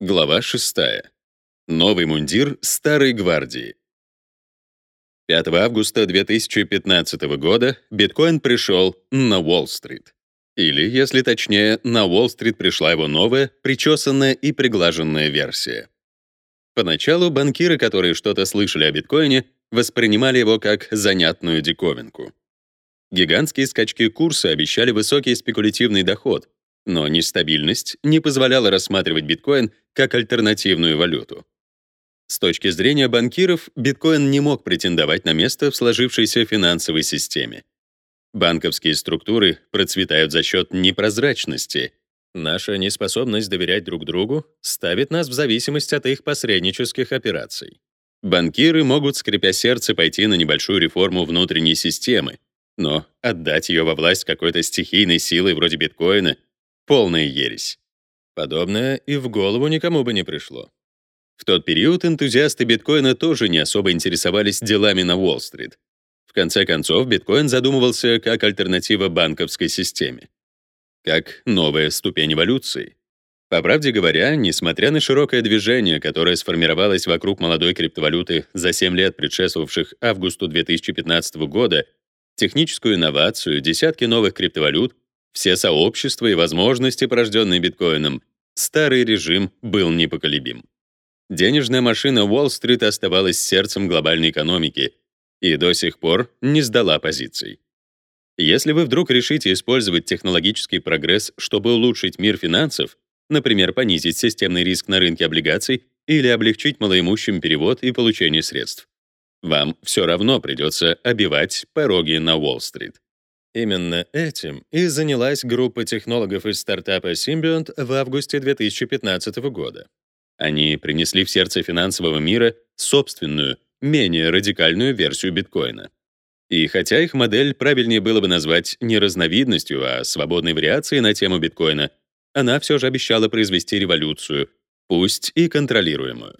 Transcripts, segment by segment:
Глава 6. Новый мундир Старой гвардии. 5 августа 2015 года биткоин пришел на Уолл-стрит. Или, если точнее, на Уолл-стрит пришла его новая, причесанная и приглаженная версия. Поначалу банкиры, которые что-то слышали о биткоине, воспринимали его как занятную диковинку. Гигантские скачки курса обещали высокий спекулятивный доход, но нестабильность не позволяла рассматривать биткоин как альтернативную валюту. С точки зрения банкиров, биткоин не мог претендовать на место в сложившейся финансовой системе. Банковские структуры процветают за счет непрозрачности. Наша неспособность доверять друг другу ставит нас в зависимость от их посреднических операций. Банкиры могут, скрипя сердце, пойти на небольшую реформу внутренней системы, но отдать ее во власть какой-то стихийной силы вроде биткоина Полная ересь. Подобное и в голову никому бы не пришло. В тот период энтузиасты биткоина тоже не особо интересовались делами на Уолл-стрит. В конце концов, биткоин задумывался как альтернатива банковской системе. Как новая ступень эволюции. По правде говоря, несмотря на широкое движение, которое сформировалось вокруг молодой криптовалюты за 7 лет предшествовавших августу 2015 года, техническую инновацию, десятки новых криптовалют — все сообщества и возможности, порожденные биткоином, старый режим был непоколебим. Денежная машина Уолл-стрит оставалась сердцем глобальной экономики и до сих пор не сдала позиций. Если вы вдруг решите использовать технологический прогресс, чтобы улучшить мир финансов, например, понизить системный риск на рынке облигаций или облегчить малоимущим перевод и получение средств, вам все равно придется обивать пороги на Уолл-стрит. Именно этим и занялась группа технологов из стартапа Symbiont в августе 2015 года. Они принесли в сердце финансового мира собственную, менее радикальную версию биткоина. И хотя их модель правильнее было бы назвать не разновидностью, а свободной вариацией на тему биткоина, она все же обещала произвести революцию, пусть и контролируемую.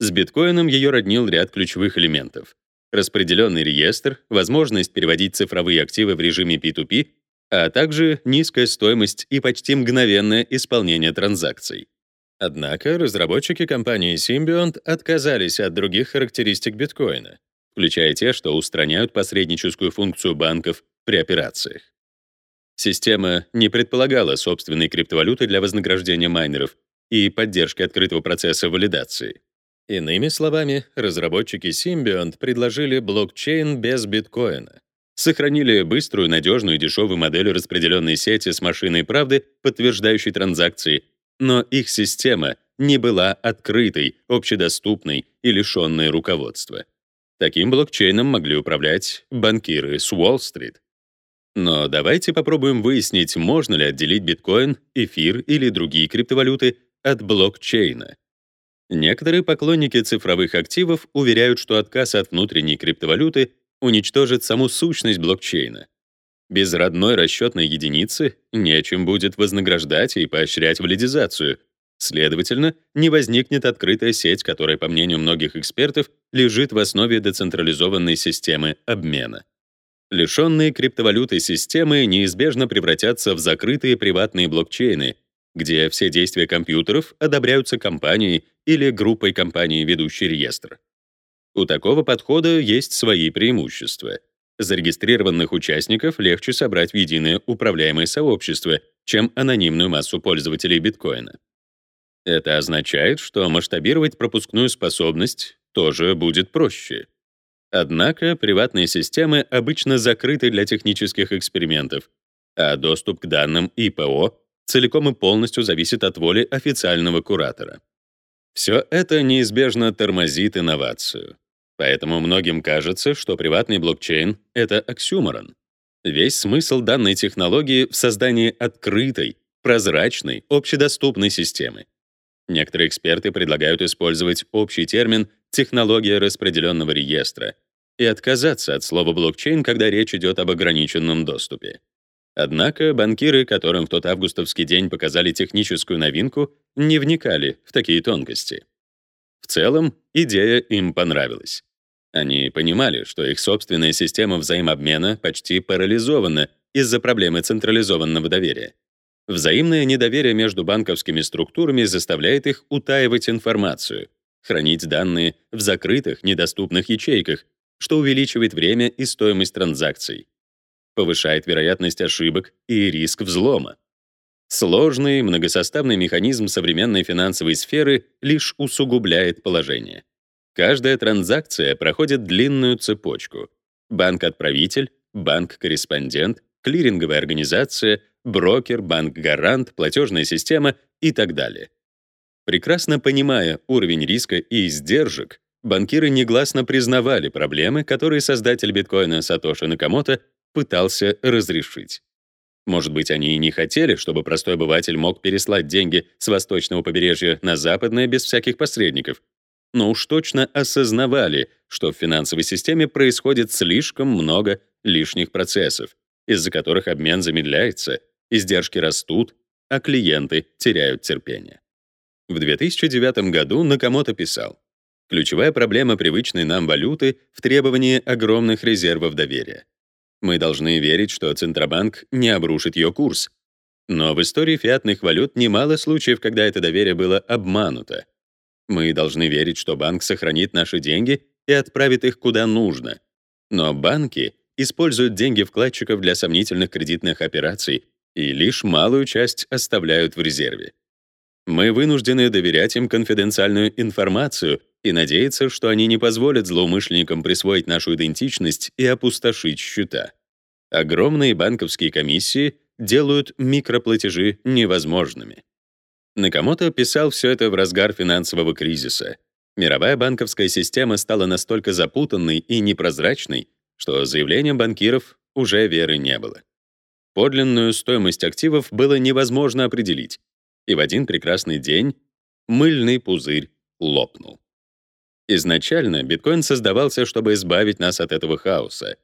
С биткоином ее роднил ряд ключевых элементов распределенный реестр, возможность переводить цифровые активы в режиме P2P, а также низкая стоимость и почти мгновенное исполнение транзакций. Однако разработчики компании Symbiont отказались от других характеристик биткоина, включая те, что устраняют посредническую функцию банков при операциях. Система не предполагала собственной криптовалюты для вознаграждения майнеров и поддержки открытого процесса валидации. Иными словами, разработчики Symbiont предложили блокчейн без биткоина. Сохранили быструю, надежную и дешевую модель распределенной сети с машиной правды, подтверждающей транзакции, но их система не была открытой, общедоступной и лишенной руководства. Таким блокчейном могли управлять банкиры с Уолл-стрит. Но давайте попробуем выяснить, можно ли отделить биткоин, эфир или другие криптовалюты от блокчейна. Некоторые поклонники цифровых активов уверяют, что отказ от внутренней криптовалюты уничтожит саму сущность блокчейна. Без родной расчетной единицы нечем будет вознаграждать и поощрять валидизацию. Следовательно, не возникнет открытая сеть, которая, по мнению многих экспертов, лежит в основе децентрализованной системы обмена. Лишенные криптовалюты системы неизбежно превратятся в закрытые приватные блокчейны, где все действия компьютеров одобряются компанией или группой компаний, ведущей реестр. У такого подхода есть свои преимущества. Зарегистрированных участников легче собрать в единое управляемое сообщество, чем анонимную массу пользователей биткоина. Это означает, что масштабировать пропускную способность тоже будет проще. Однако приватные системы обычно закрыты для технических экспериментов, а доступ к данным ИПО целиком и полностью зависит от воли официального куратора. Все это неизбежно тормозит инновацию. Поэтому многим кажется, что приватный блокчейн — это оксюморон. Весь смысл данной технологии в создании открытой, прозрачной, общедоступной системы. Некоторые эксперты предлагают использовать общий термин «технология распределенного реестра» и отказаться от слова «блокчейн», когда речь идет об ограниченном доступе. Однако банкиры, которым в тот августовский день показали техническую новинку, не вникали в такие тонкости. В целом, идея им понравилась. Они понимали, что их собственная система взаимообмена почти парализована из-за проблемы централизованного доверия. Взаимное недоверие между банковскими структурами заставляет их утаивать информацию, хранить данные в закрытых, недоступных ячейках, что увеличивает время и стоимость транзакций, повышает вероятность ошибок и риск взлома. Сложный, многосоставный механизм современной финансовой сферы лишь усугубляет положение. Каждая транзакция проходит длинную цепочку. Банк-отправитель, банк-корреспондент, клиринговая организация, брокер, банк-гарант, платежная система и так далее. Прекрасно понимая уровень риска и издержек, банкиры негласно признавали проблемы, которые создатель биткоина Сатоши Накамото пытался разрешить. Может быть, они и не хотели, чтобы простой обыватель мог переслать деньги с восточного побережья на западное без всяких посредников, но уж точно осознавали, что в финансовой системе происходит слишком много лишних процессов, из-за которых обмен замедляется, издержки растут, а клиенты теряют терпение. В 2009 году Накамото писал, «Ключевая проблема привычной нам валюты в требовании огромных резервов доверия. Мы должны верить, что Центробанк не обрушит ее курс. Но в истории фиатных валют немало случаев, когда это доверие было обмануто. Мы должны верить, что банк сохранит наши деньги и отправит их куда нужно. Но банки используют деньги вкладчиков для сомнительных кредитных операций и лишь малую часть оставляют в резерве. Мы вынуждены доверять им конфиденциальную информацию и надеяться, что они не позволят злоумышленникам присвоить нашу идентичность и опустошить счета. Огромные банковские комиссии делают микроплатежи невозможными. Накамото писал все это в разгар финансового кризиса. Мировая банковская система стала настолько запутанной и непрозрачной, что заявлениям банкиров уже веры не было. Подлинную стоимость активов было невозможно определить, и в один прекрасный день мыльный пузырь лопнул. Изначально биткоин создавался, чтобы избавить нас от этого хаоса.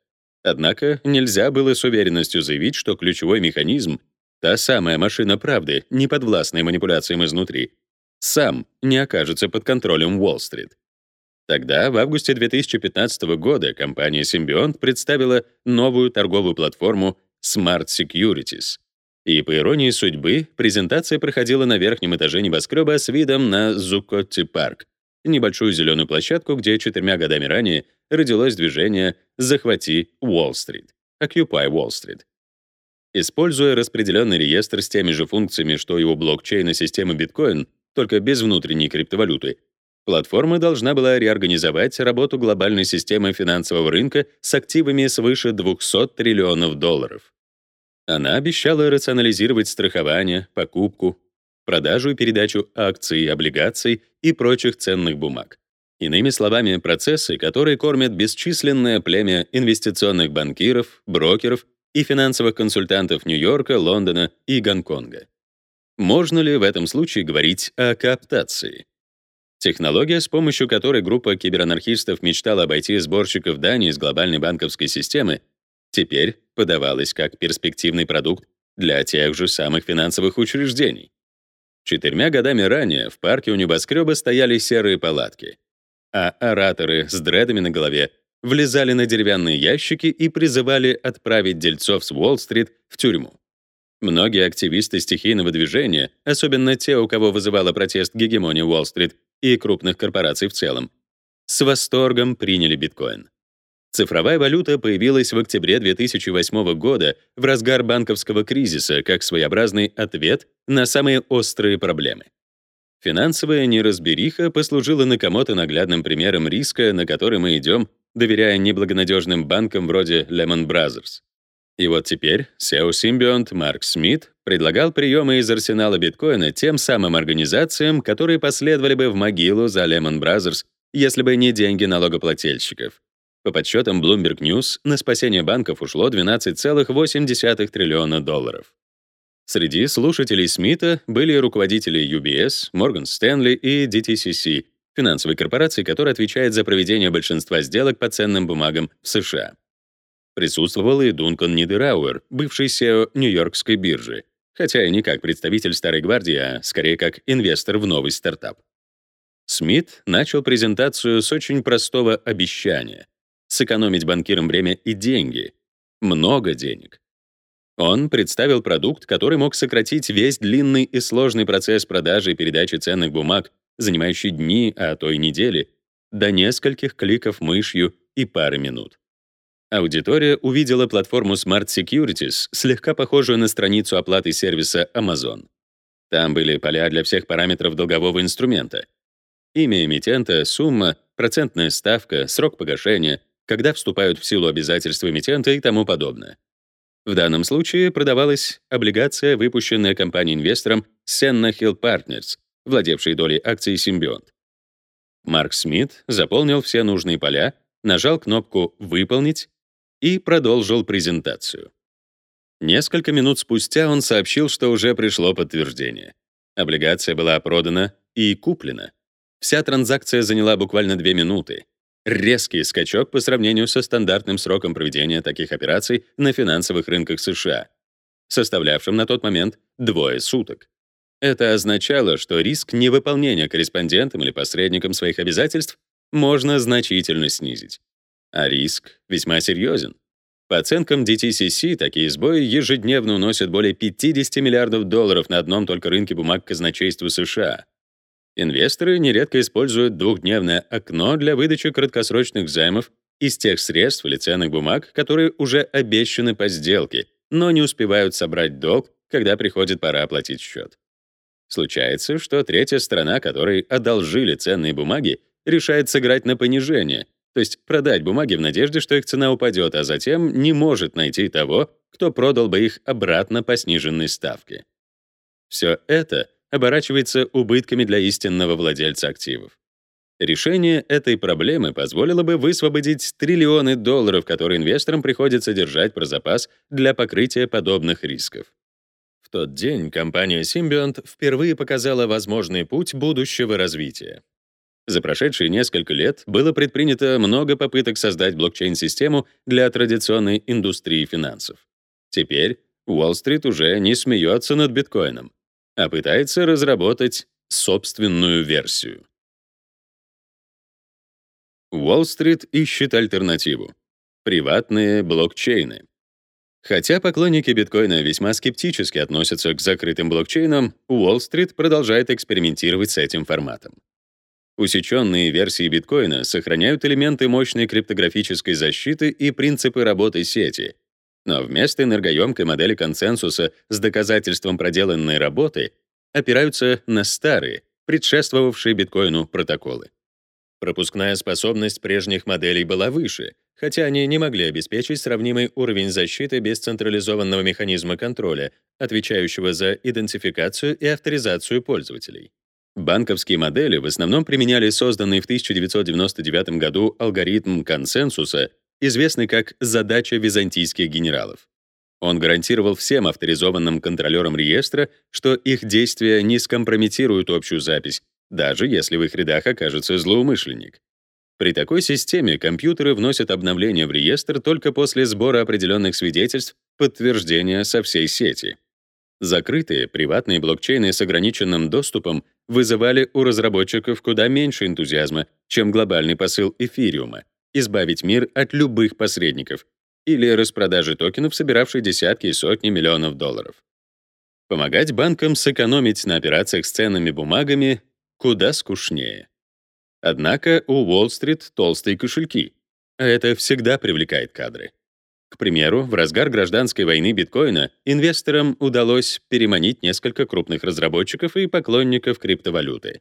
Однако нельзя было с уверенностью заявить, что ключевой механизм, та самая машина правды, не подвластная манипуляциям изнутри, сам не окажется под контролем Уолл-стрит. Тогда, в августе 2015 года, компания Symbiont представила новую торговую платформу Smart Securities — и, по иронии судьбы, презентация проходила на верхнем этаже небоскреба с видом на Зукотти-парк, небольшую зеленую площадку, где четырьмя годами ранее родилось движение «Захвати Уолл-стрит» — Occupy Wall Street. Используя распределенный реестр с теми же функциями, что и у блокчейна системы биткоин, только без внутренней криптовалюты, платформа должна была реорганизовать работу глобальной системы финансового рынка с активами свыше 200 триллионов долларов. Она обещала рационализировать страхование, покупку, продажу и передачу акций, облигаций и прочих ценных бумаг. Иными словами, процессы, которые кормят бесчисленное племя инвестиционных банкиров, брокеров и финансовых консультантов Нью-Йорка, Лондона и Гонконга. Можно ли в этом случае говорить о кооптации? Технология, с помощью которой группа киберанархистов мечтала обойти сборщиков дани из глобальной банковской системы, теперь подавалась как перспективный продукт для тех же самых финансовых учреждений. Четырьмя годами ранее в парке у небоскреба стояли серые палатки, а ораторы с дредами на голове влезали на деревянные ящики и призывали отправить дельцов с Уолл-стрит в тюрьму. Многие активисты стихийного движения, особенно те, у кого вызывала протест гегемония Уолл-стрит и крупных корпораций в целом, с восторгом приняли биткоин. Цифровая валюта появилась в октябре 2008 года в разгар банковского кризиса как своеобразный ответ на самые острые проблемы. Финансовая неразбериха послужила Накамото наглядным примером риска, на который мы идем, доверяя неблагонадежным банкам вроде Lehman Brothers. И вот теперь SEO-симбионт Марк Смит предлагал приемы из арсенала биткоина тем самым организациям, которые последовали бы в могилу за Lehman Brothers, если бы не деньги налогоплательщиков. По подсчетам Bloomberg News, на спасение банков ушло 12,8 триллиона долларов. Среди слушателей Смита были руководители UBS, Morgan Stanley и DTCC, финансовой корпорации, которая отвечает за проведение большинства сделок по ценным бумагам в США. Присутствовал и Дункан Нидерауэр, бывший SEO Нью-Йоркской биржи, хотя и не как представитель Старой гвардии, а скорее как инвестор в новый стартап. Смит начал презентацию с очень простого обещания — сэкономить банкирам время и деньги. Много денег. Он представил продукт, который мог сократить весь длинный и сложный процесс продажи и передачи ценных бумаг, занимающий дни, а то и недели, до нескольких кликов мышью и пары минут. Аудитория увидела платформу Smart Securities, слегка похожую на страницу оплаты сервиса Amazon. Там были поля для всех параметров долгового инструмента. Имя эмитента, сумма, процентная ставка, срок погашения, когда вступают в силу обязательства эмитента и тому подобное. В данном случае продавалась облигация, выпущенная компанией-инвестором Senna Hill Partners, владевшей долей акций Symbiont. Марк Смит заполнил все нужные поля, нажал кнопку «Выполнить» и продолжил презентацию. Несколько минут спустя он сообщил, что уже пришло подтверждение. Облигация была продана и куплена. Вся транзакция заняла буквально две минуты. Резкий скачок по сравнению со стандартным сроком проведения таких операций на финансовых рынках США, составлявшим на тот момент двое суток. Это означало, что риск невыполнения корреспондентом или посредником своих обязательств можно значительно снизить. А риск весьма серьезен. По оценкам DTCC, такие сбои ежедневно уносят более 50 миллиардов долларов на одном только рынке бумаг казначейства США. Инвесторы нередко используют двухдневное окно для выдачи краткосрочных займов из тех средств или ценных бумаг, которые уже обещаны по сделке, но не успевают собрать долг, когда приходит пора оплатить счет. Случается, что третья сторона, которой одолжили ценные бумаги, решает сыграть на понижение, то есть продать бумаги в надежде, что их цена упадет, а затем не может найти того, кто продал бы их обратно по сниженной ставке. Все это оборачивается убытками для истинного владельца активов. Решение этой проблемы позволило бы высвободить триллионы долларов, которые инвесторам приходится держать про запас для покрытия подобных рисков тот день компания Symbiont впервые показала возможный путь будущего развития. За прошедшие несколько лет было предпринято много попыток создать блокчейн-систему для традиционной индустрии финансов. Теперь Уолл-стрит уже не смеется над биткоином, а пытается разработать собственную версию. Уолл-стрит ищет альтернативу. Приватные блокчейны. Хотя поклонники биткоина весьма скептически относятся к закрытым блокчейнам, Уолл-стрит продолжает экспериментировать с этим форматом. Усеченные версии биткоина сохраняют элементы мощной криптографической защиты и принципы работы сети, но вместо энергоемкой модели консенсуса с доказательством проделанной работы опираются на старые, предшествовавшие биткоину протоколы. Пропускная способность прежних моделей была выше, хотя они не могли обеспечить сравнимый уровень защиты без централизованного механизма контроля, отвечающего за идентификацию и авторизацию пользователей. Банковские модели в основном применяли созданный в 1999 году алгоритм консенсуса, известный как задача византийских генералов. Он гарантировал всем авторизованным контролерам реестра, что их действия не скомпрометируют общую запись, даже если в их рядах окажется злоумышленник. При такой системе компьютеры вносят обновления в реестр только после сбора определенных свидетельств подтверждения со всей сети. Закрытые приватные блокчейны с ограниченным доступом вызывали у разработчиков куда меньше энтузиазма, чем глобальный посыл эфириума — избавить мир от любых посредников или распродажи токенов, собиравшей десятки и сотни миллионов долларов. Помогать банкам сэкономить на операциях с ценными бумагами куда скучнее. Однако у Уолл-стрит толстые кошельки, а это всегда привлекает кадры. К примеру, в разгар гражданской войны биткоина инвесторам удалось переманить несколько крупных разработчиков и поклонников криптовалюты.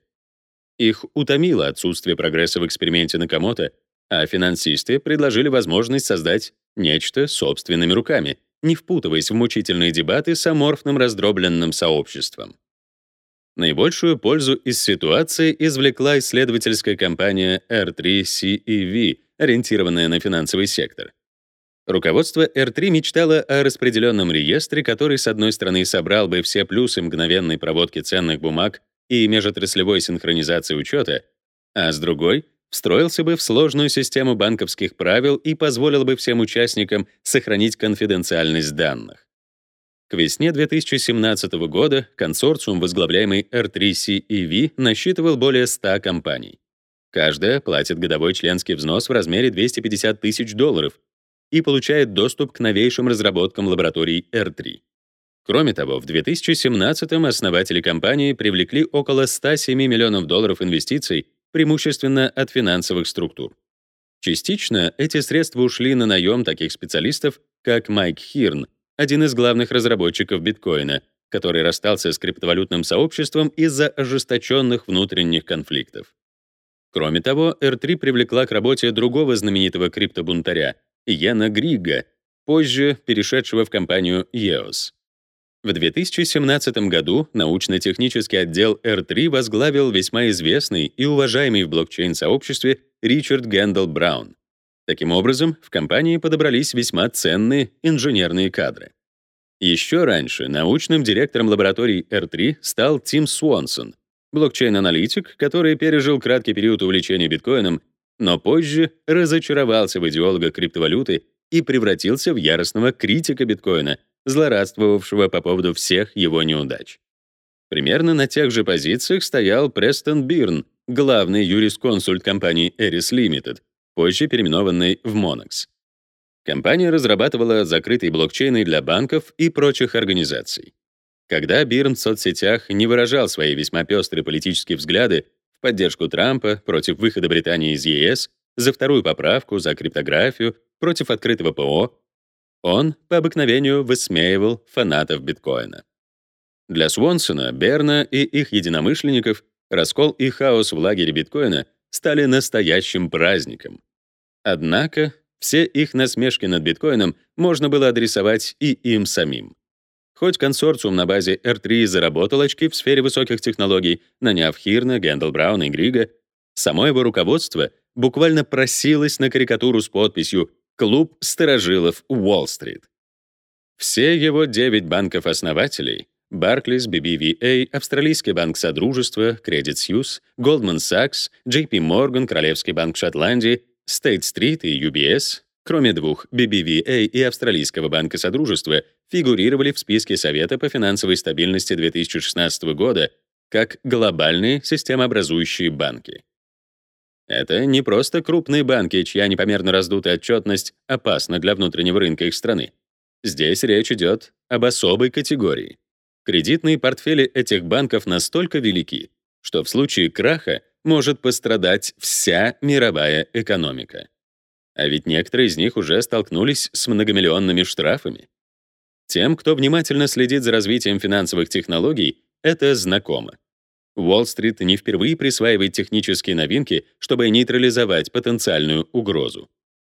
Их утомило отсутствие прогресса в эксперименте Накамото, а финансисты предложили возможность создать нечто собственными руками, не впутываясь в мучительные дебаты с аморфным раздробленным сообществом. Наибольшую пользу из ситуации извлекла исследовательская компания R3CEV, ориентированная на финансовый сектор. Руководство R3 мечтало о распределенном реестре, который, с одной стороны, собрал бы все плюсы мгновенной проводки ценных бумаг и межотраслевой синхронизации учета, а с другой — встроился бы в сложную систему банковских правил и позволил бы всем участникам сохранить конфиденциальность данных. К весне 2017 года консорциум, возглавляемый R3CEV, насчитывал более 100 компаний. Каждая платит годовой членский взнос в размере 250 тысяч долларов, и получает доступ к новейшим разработкам лабораторий R3. Кроме того, в 2017-м основатели компании привлекли около 107 миллионов долларов инвестиций, преимущественно от финансовых структур. Частично эти средства ушли на наем таких специалистов, как Майк Хирн, один из главных разработчиков биткоина, который расстался с криптовалютным сообществом из-за ожесточенных внутренних конфликтов. Кроме того, R3 привлекла к работе другого знаменитого криптобунтаря, Йена Грига, позже перешедшего в компанию EOS. В 2017 году научно-технический отдел R3 возглавил весьма известный и уважаемый в блокчейн-сообществе Ричард Гэндалл Браун. Таким образом, в компании подобрались весьма ценные инженерные кадры. Еще раньше научным директором лабораторий R3 стал Тим Свонсон, блокчейн-аналитик, который пережил краткий период увлечения биткоином, но позже разочаровался в идеолога криптовалюты и превратился в яростного критика биткоина, злорадствовавшего по поводу всех его неудач. Примерно на тех же позициях стоял Престон Бирн, главный юрисконсульт компании Eris Limited, позже переименованной в Monex. Компания разрабатывала закрытые блокчейны для банков и прочих организаций. Когда Бирн в соцсетях не выражал свои весьма пестрые политические взгляды в поддержку Трампа против выхода Британии из ЕС, за вторую поправку, за криптографию, против открытого ПО, он по обыкновению высмеивал фанатов биткоина. Для Свонсона, Берна и их единомышленников раскол и хаос в лагере биткоина стали настоящим праздником. Однако все их насмешки над биткоином можно было адресовать и им самим. Хоть консорциум на базе R3 заработал очки в сфере высоких технологий, наняв Хирна, Гэндл Брауна и Грига, само его руководство буквально просилось на карикатуру с подписью «Клуб сторожилов Уолл-стрит». Все его девять банков-основателей — Barclays, BBVA, Австралийский банк Содружества, Credit Suisse, Goldman Sachs, JP Morgan, Королевский банк Шотландии, State Street и UBS, кроме двух, BBVA и Австралийского банка Содружества, фигурировали в списке Совета по финансовой стабильности 2016 года как глобальные системообразующие банки. Это не просто крупные банки, чья непомерно раздутая отчетность опасна для внутреннего рынка их страны. Здесь речь идет об особой категории. Кредитные портфели этих банков настолько велики, что в случае краха может пострадать вся мировая экономика. А ведь некоторые из них уже столкнулись с многомиллионными штрафами. Тем, кто внимательно следит за развитием финансовых технологий, это знакомо. Уолл-стрит не впервые присваивает технические новинки, чтобы нейтрализовать потенциальную угрозу.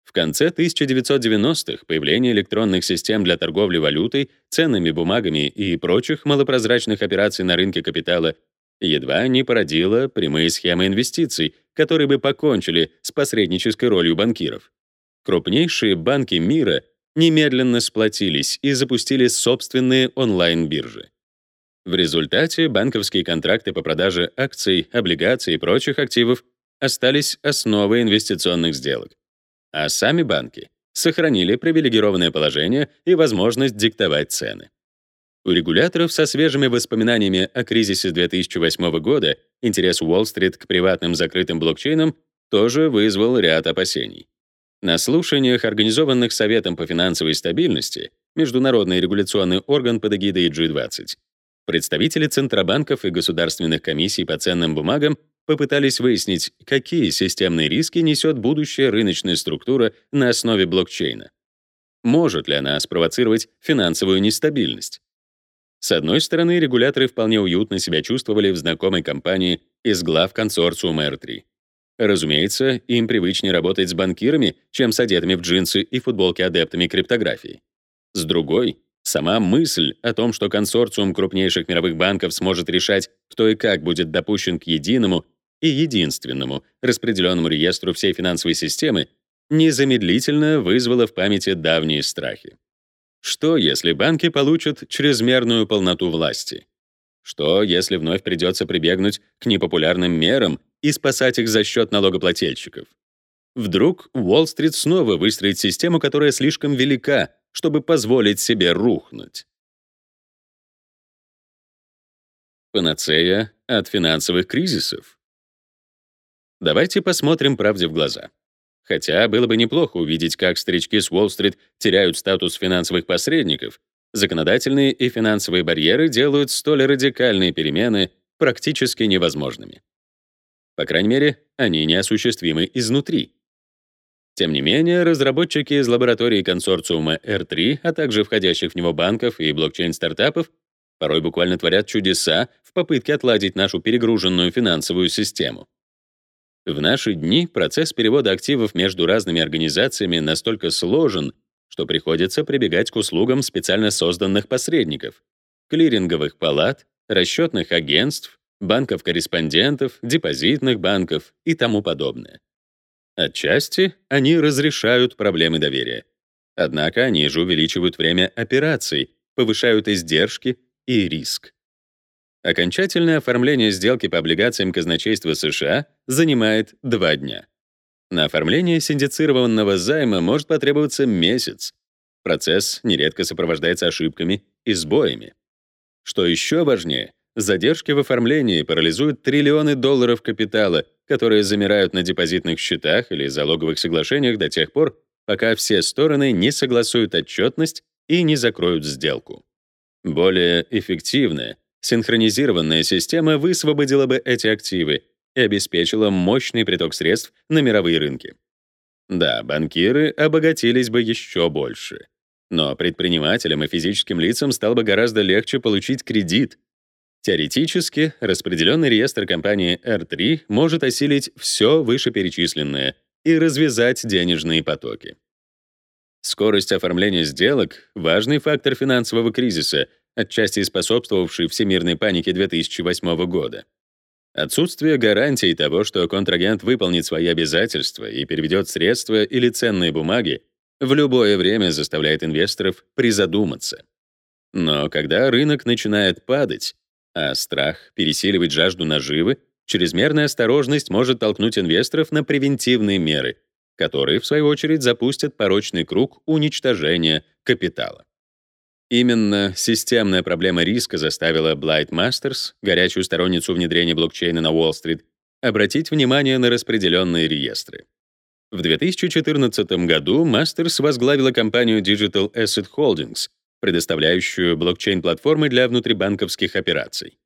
В конце 1990-х появление электронных систем для торговли валютой, ценными бумагами и прочих малопрозрачных операций на рынке капитала едва не породило прямые схемы инвестиций, которые бы покончили с посреднической ролью банкиров. Крупнейшие банки мира немедленно сплотились и запустили собственные онлайн-биржи. В результате банковские контракты по продаже акций, облигаций и прочих активов остались основой инвестиционных сделок. А сами банки сохранили привилегированное положение и возможность диктовать цены. У регуляторов со свежими воспоминаниями о кризисе 2008 года интерес Уолл-стрит к приватным закрытым блокчейнам тоже вызвал ряд опасений. На слушаниях, организованных Советом по финансовой стабильности, международный регуляционный орган под эгидой G20, представители центробанков и государственных комиссий по ценным бумагам попытались выяснить, какие системные риски несет будущая рыночная структура на основе блокчейна. Может ли она спровоцировать финансовую нестабильность? С одной стороны, регуляторы вполне уютно себя чувствовали в знакомой компании из глав консорциума R3. Разумеется, им привычнее работать с банкирами, чем с одетыми в джинсы и футболки адептами криптографии. С другой, сама мысль о том, что консорциум крупнейших мировых банков сможет решать, кто и как будет допущен к единому и единственному распределенному реестру всей финансовой системы, незамедлительно вызвала в памяти давние страхи. Что, если банки получат чрезмерную полноту власти? Что, если вновь придется прибегнуть к непопулярным мерам и спасать их за счет налогоплательщиков? Вдруг Уолл-стрит снова выстроит систему, которая слишком велика, чтобы позволить себе рухнуть? Панацея от финансовых кризисов. Давайте посмотрим правде в глаза. Хотя было бы неплохо увидеть, как старички с Уолл-стрит теряют статус финансовых посредников, законодательные и финансовые барьеры делают столь радикальные перемены практически невозможными. По крайней мере, они неосуществимы изнутри. Тем не менее, разработчики из лаборатории консорциума R3, а также входящих в него банков и блокчейн-стартапов порой буквально творят чудеса в попытке отладить нашу перегруженную финансовую систему. В наши дни процесс перевода активов между разными организациями настолько сложен, что приходится прибегать к услугам специально созданных посредников, клиринговых палат, расчетных агентств, банков-корреспондентов, депозитных банков и тому подобное. Отчасти они разрешают проблемы доверия. Однако они же увеличивают время операций, повышают издержки и риск. Окончательное оформление сделки по облигациям казначейства США занимает два дня. На оформление синдицированного займа может потребоваться месяц. Процесс нередко сопровождается ошибками и сбоями. Что еще важнее, задержки в оформлении парализуют триллионы долларов капитала, которые замирают на депозитных счетах или залоговых соглашениях до тех пор, пока все стороны не согласуют отчетность и не закроют сделку. Более эффективная, синхронизированная система высвободила бы эти активы и обеспечила мощный приток средств на мировые рынки. Да, банкиры обогатились бы еще больше. Но предпринимателям и физическим лицам стало бы гораздо легче получить кредит, Теоретически, распределенный реестр компании R3 может осилить все вышеперечисленное и развязать денежные потоки. Скорость оформления сделок — важный фактор финансового кризиса, отчасти способствовавший всемирной панике 2008 года. Отсутствие гарантий того, что контрагент выполнит свои обязательства и переведет средства или ценные бумаги, в любое время заставляет инвесторов призадуматься. Но когда рынок начинает падать, а страх пересиливать жажду наживы, чрезмерная осторожность может толкнуть инвесторов на превентивные меры, которые, в свою очередь, запустят порочный круг уничтожения капитала. Именно системная проблема риска заставила Blight Masters, горячую сторонницу внедрения блокчейна на Уолл-стрит, обратить внимание на распределенные реестры. В 2014 году Masters возглавила компанию Digital Asset Holdings, предоставляющую блокчейн-платформы для внутрибанковских операций.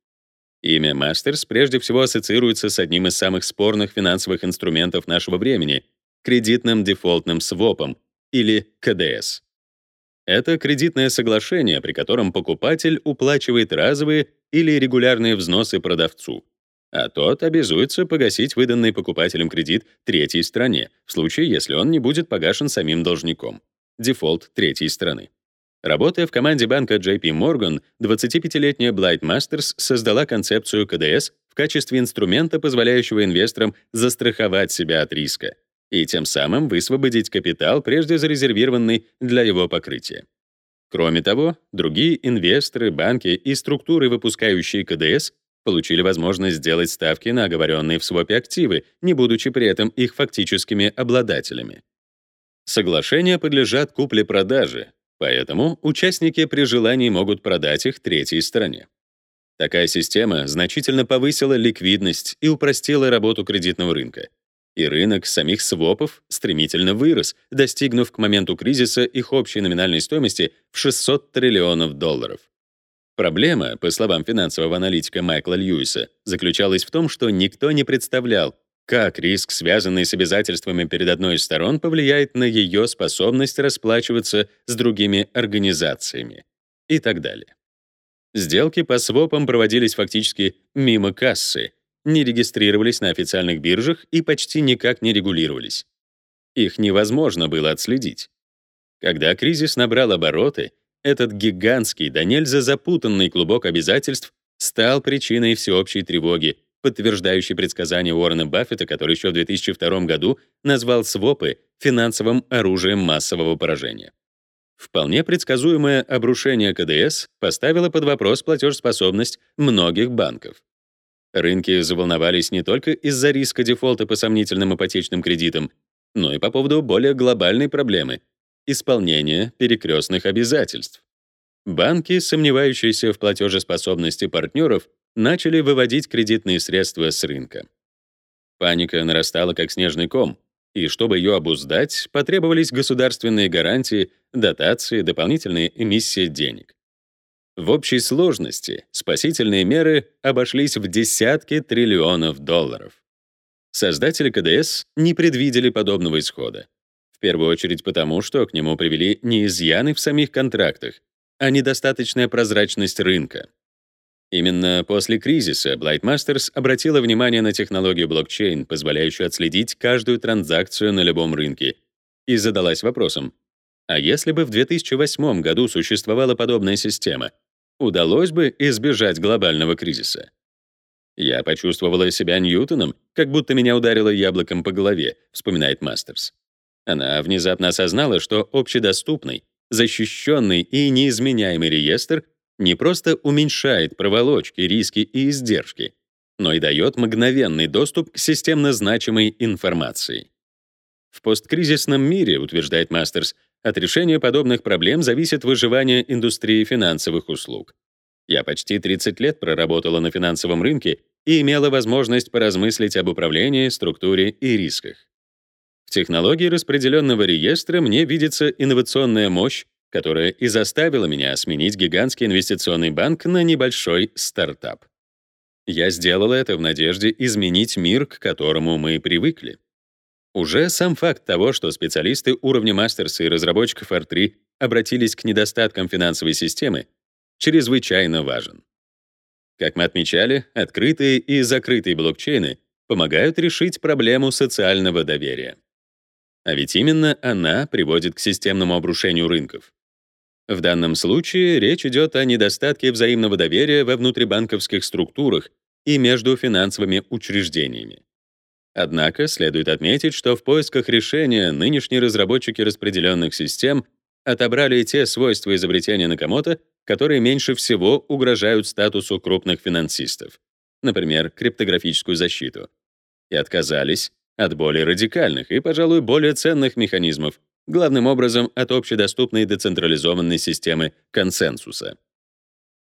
Имя Masters прежде всего ассоциируется с одним из самых спорных финансовых инструментов нашего времени — кредитным дефолтным свопом, или КДС. Это кредитное соглашение, при котором покупатель уплачивает разовые или регулярные взносы продавцу, а тот обязуется погасить выданный покупателем кредит третьей стороне, в случае, если он не будет погашен самим должником. Дефолт третьей стороны. Работая в команде банка JP Morgan, 25-летняя Blythe Masters создала концепцию КДС в качестве инструмента, позволяющего инвесторам застраховать себя от риска и тем самым высвободить капитал, прежде зарезервированный для его покрытия. Кроме того, другие инвесторы, банки и структуры, выпускающие КДС, получили возможность сделать ставки на оговоренные в свопе активы, не будучи при этом их фактическими обладателями. Соглашения подлежат купле-продаже, Поэтому участники при желании могут продать их третьей стороне. Такая система значительно повысила ликвидность и упростила работу кредитного рынка. И рынок самих свопов стремительно вырос, достигнув к моменту кризиса их общей номинальной стоимости в 600 триллионов долларов. Проблема, по словам финансового аналитика Майкла Льюиса, заключалась в том, что никто не представлял, как риск, связанный с обязательствами перед одной из сторон, повлияет на ее способность расплачиваться с другими организациями и так далее. Сделки по свопам проводились фактически мимо кассы, не регистрировались на официальных биржах и почти никак не регулировались. Их невозможно было отследить. Когда кризис набрал обороты, этот гигантский, да нельзя запутанный клубок обязательств стал причиной всеобщей тревоги подтверждающий предсказания Уоррена Баффета, который еще в 2002 году назвал свопы финансовым оружием массового поражения. Вполне предсказуемое обрушение КДС поставило под вопрос платежеспособность многих банков. Рынки заволновались не только из-за риска дефолта по сомнительным ипотечным кредитам, но и по поводу более глобальной проблемы — исполнения перекрестных обязательств. Банки, сомневающиеся в платежеспособности партнеров, начали выводить кредитные средства с рынка. Паника нарастала как снежный ком, и чтобы ее обуздать, потребовались государственные гарантии, дотации, дополнительные эмиссии денег. В общей сложности спасительные меры обошлись в десятки триллионов долларов. Создатели КДС не предвидели подобного исхода. В первую очередь потому, что к нему привели не изъяны в самих контрактах, а недостаточная прозрачность рынка. Именно после кризиса Blight Masters обратила внимание на технологию блокчейн, позволяющую отследить каждую транзакцию на любом рынке, и задалась вопросом, а если бы в 2008 году существовала подобная система, удалось бы избежать глобального кризиса? Я почувствовала себя Ньютоном, как будто меня ударило яблоком по голове, вспоминает Мастерс. Она внезапно осознала, что общедоступный, защищенный и неизменяемый реестр не просто уменьшает проволочки, риски и издержки, но и дает мгновенный доступ к системно значимой информации. В посткризисном мире, утверждает Мастерс, от решения подобных проблем зависит выживание индустрии финансовых услуг. Я почти 30 лет проработала на финансовом рынке и имела возможность поразмыслить об управлении, структуре и рисках. В технологии распределенного реестра мне видится инновационная мощь, которая и заставила меня сменить гигантский инвестиционный банк на небольшой стартап. Я сделала это в надежде изменить мир, к которому мы привыкли. Уже сам факт того, что специалисты уровня мастерса и разработчиков R3 обратились к недостаткам финансовой системы, чрезвычайно важен. Как мы отмечали, открытые и закрытые блокчейны помогают решить проблему социального доверия. А ведь именно она приводит к системному обрушению рынков. В данном случае речь идет о недостатке взаимного доверия во внутрибанковских структурах и между финансовыми учреждениями. Однако следует отметить, что в поисках решения нынешние разработчики распределенных систем отобрали те свойства изобретения Накамото, которые меньше всего угрожают статусу крупных финансистов, например, криптографическую защиту, и отказались от более радикальных и, пожалуй, более ценных механизмов, главным образом от общедоступной децентрализованной системы консенсуса.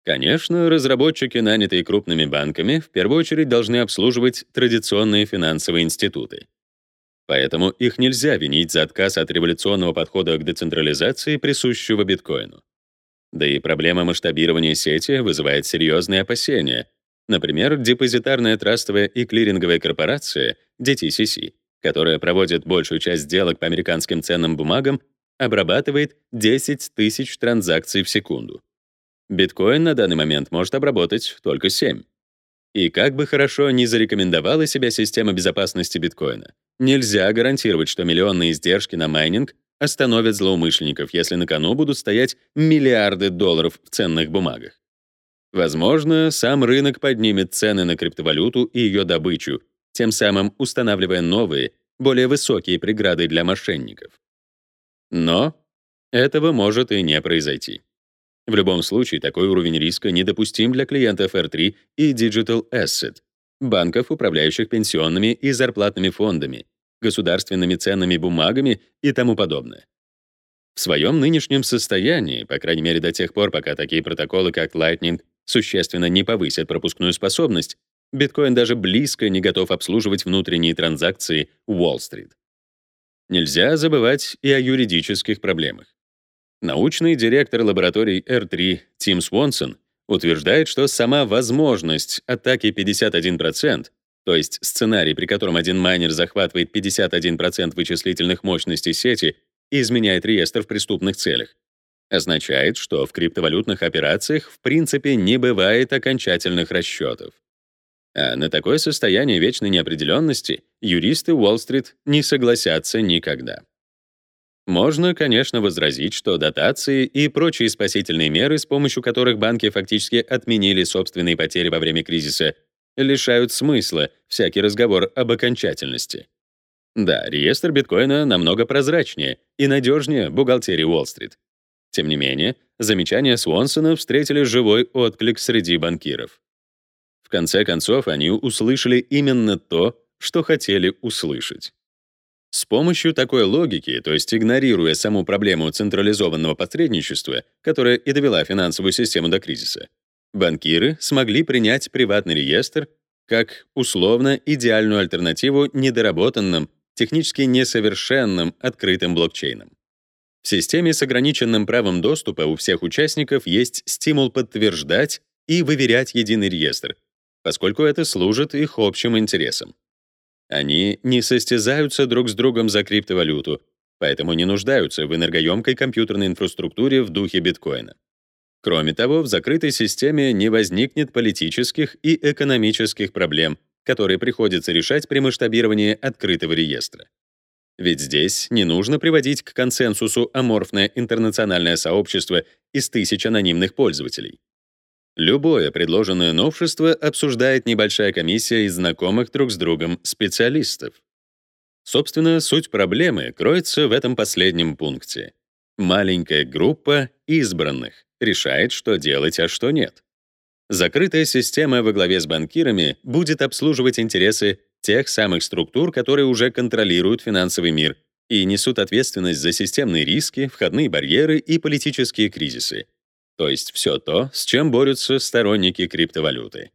Конечно, разработчики, нанятые крупными банками, в первую очередь должны обслуживать традиционные финансовые институты. Поэтому их нельзя винить за отказ от революционного подхода к децентрализации, присущего биткоину. Да и проблема масштабирования сети вызывает серьезные опасения. Например, депозитарная трастовая и клиринговая корпорация DTCC которая проводит большую часть сделок по американским ценным бумагам, обрабатывает 10 тысяч транзакций в секунду. Биткоин на данный момент может обработать только 7. И как бы хорошо ни зарекомендовала себя система безопасности биткоина, нельзя гарантировать, что миллионные издержки на майнинг остановят злоумышленников, если на кону будут стоять миллиарды долларов в ценных бумагах. Возможно, сам рынок поднимет цены на криптовалюту и ее добычу, тем самым устанавливая новые, более высокие преграды для мошенников. Но этого может и не произойти. В любом случае, такой уровень риска недопустим для клиентов R3 и Digital Asset, банков, управляющих пенсионными и зарплатными фондами, государственными ценными бумагами и тому подобное. В своем нынешнем состоянии, по крайней мере до тех пор, пока такие протоколы, как Lightning, существенно не повысят пропускную способность, Биткоин даже близко не готов обслуживать внутренние транзакции Уолл-стрит. Нельзя забывать и о юридических проблемах. Научный директор лабораторий R3 Тим Свонсон утверждает, что сама возможность атаки 51%, то есть сценарий, при котором один майнер захватывает 51% вычислительных мощностей сети и изменяет реестр в преступных целях, означает, что в криптовалютных операциях в принципе не бывает окончательных расчетов. А на такое состояние вечной неопределенности юристы Уолл-стрит не согласятся никогда. Можно, конечно, возразить, что дотации и прочие спасительные меры, с помощью которых банки фактически отменили собственные потери во время кризиса, лишают смысла всякий разговор об окончательности. Да, реестр биткоина намного прозрачнее и надежнее бухгалтерии Уолл-стрит. Тем не менее, замечания Свонсона встретили живой отклик среди банкиров конце концов, они услышали именно то, что хотели услышать. С помощью такой логики, то есть игнорируя саму проблему централизованного посредничества, которая и довела финансовую систему до кризиса, банкиры смогли принять приватный реестр как условно идеальную альтернативу недоработанным, технически несовершенным открытым блокчейном. В системе с ограниченным правом доступа у всех участников есть стимул подтверждать и выверять единый реестр, поскольку это служит их общим интересам. Они не состязаются друг с другом за криптовалюту, поэтому не нуждаются в энергоемкой компьютерной инфраструктуре в духе биткоина. Кроме того, в закрытой системе не возникнет политических и экономических проблем, которые приходится решать при масштабировании открытого реестра. Ведь здесь не нужно приводить к консенсусу аморфное интернациональное сообщество из тысяч анонимных пользователей. Любое предложенное новшество обсуждает небольшая комиссия из знакомых друг с другом специалистов. Собственно, суть проблемы кроется в этом последнем пункте. Маленькая группа избранных решает, что делать, а что нет. Закрытая система во главе с банкирами будет обслуживать интересы тех самых структур, которые уже контролируют финансовый мир и несут ответственность за системные риски, входные барьеры и политические кризисы. То есть все то, с чем борются сторонники криптовалюты.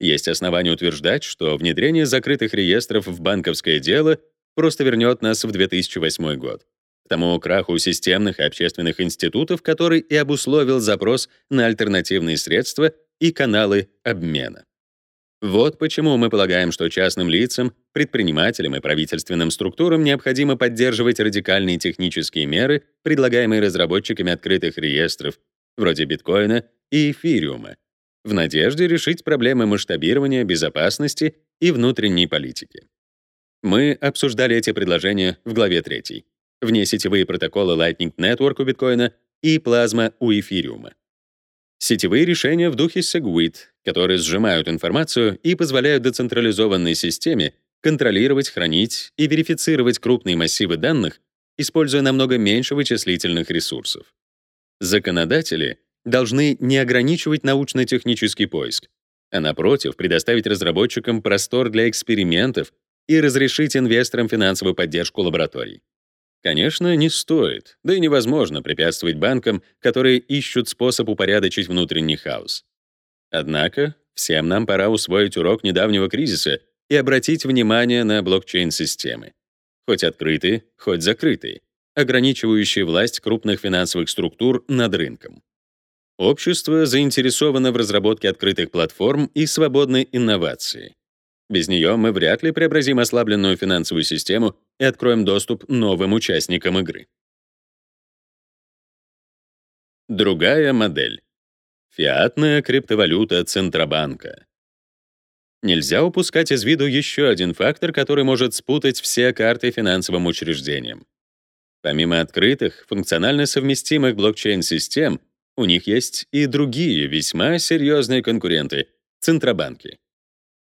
Есть основания утверждать, что внедрение закрытых реестров в банковское дело просто вернет нас в 2008 год, к тому краху системных и общественных институтов, который и обусловил запрос на альтернативные средства и каналы обмена. Вот почему мы полагаем, что частным лицам, предпринимателям и правительственным структурам необходимо поддерживать радикальные технические меры, предлагаемые разработчиками открытых реестров, вроде биткоина и эфириума, в надежде решить проблемы масштабирования, безопасности и внутренней политики. Мы обсуждали эти предложения в главе 3. Внесетевые протоколы Lightning Network у биткоина и плазма у эфириума. Сетевые решения в духе Segwit, которые сжимают информацию и позволяют децентрализованной системе контролировать, хранить и верифицировать крупные массивы данных, используя намного меньше вычислительных ресурсов. Законодатели должны не ограничивать научно-технический поиск, а напротив, предоставить разработчикам простор для экспериментов и разрешить инвесторам финансовую поддержку лабораторий. Конечно, не стоит, да и невозможно препятствовать банкам, которые ищут способ упорядочить внутренний хаос. Однако, всем нам пора усвоить урок недавнего кризиса и обратить внимание на блокчейн-системы. Хоть открытые, хоть закрытые, ограничивающие власть крупных финансовых структур над рынком. Общество заинтересовано в разработке открытых платформ и свободной инновации. Без нее мы вряд ли преобразим ослабленную финансовую систему и откроем доступ новым участникам игры. Другая модель. Фиатная криптовалюта Центробанка. Нельзя упускать из виду еще один фактор, который может спутать все карты финансовым учреждениям. Помимо открытых, функционально совместимых блокчейн-систем, у них есть и другие весьма серьезные конкуренты — центробанки.